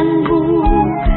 漫步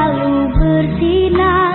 selalu bersinar.